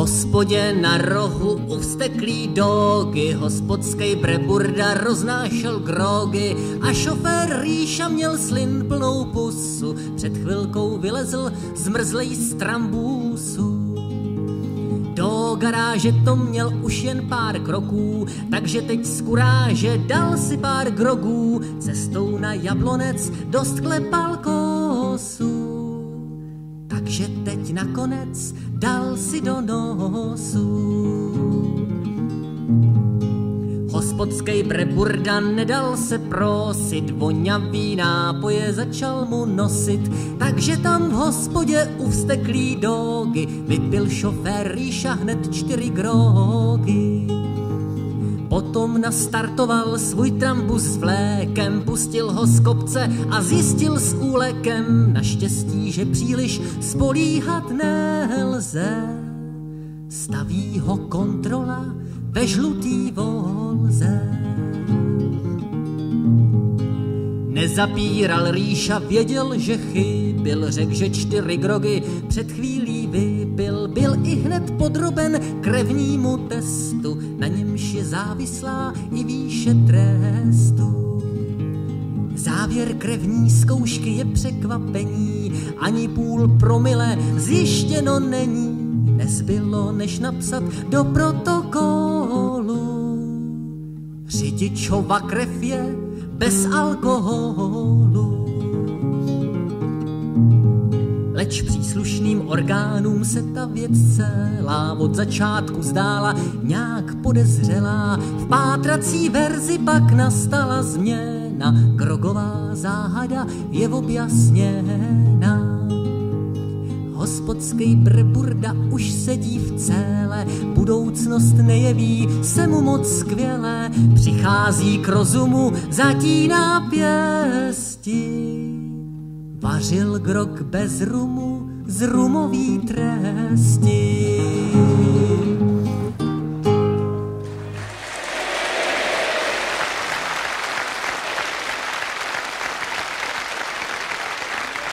hospodě na rohu u vsteklý dogy, hospodský preburda roznášel grogy a šofér Ríša měl slin plnou pusu. Před chvilkou vylezl zmrzlej z trambůsu. Do garáže to měl už jen pár kroků, takže teď z kuráže dal si pár grogů, cestou na jablonec dost klepal kosu. Takže teď nakonec dal si do nosu. Hospodský preburda nedal se prosit, voňavý nápoje začal mu nosit, takže tam v hospodě u vsteklý dogy vypil šofér Ríša hned čtyři grogy. Potom nastartoval svůj trambus s vlékem, pustil ho z kopce a zjistil s úlekem, naštěstí, že příliš spolíhat nelze. Staví ho kontrola ve žlutý volze. Nezapíral Ríša, věděl, že chybil, řekl, že čtyři grogy před chvílí vypil, byl i hned podroben krevnímu testu, na němž je závislá i výše trestu. Závěr krevní zkoušky je překvapení, ani půl promile zjištěno není. Nezbylo, než napsat do protokolu. Řidičova krev je bez alkoholu. Leč příslušným orgánům se ta věc celá od začátku zdála nějak podezřelá. V pátrací verzi pak nastala změna, grogová záhada je objasněna. Hospodský brburda už sedí v celé, budoucnost nejeví se mu moc skvěle, přichází k rozumu, zatíná pěsti. Vařil grok bez rumu z rumový tresti.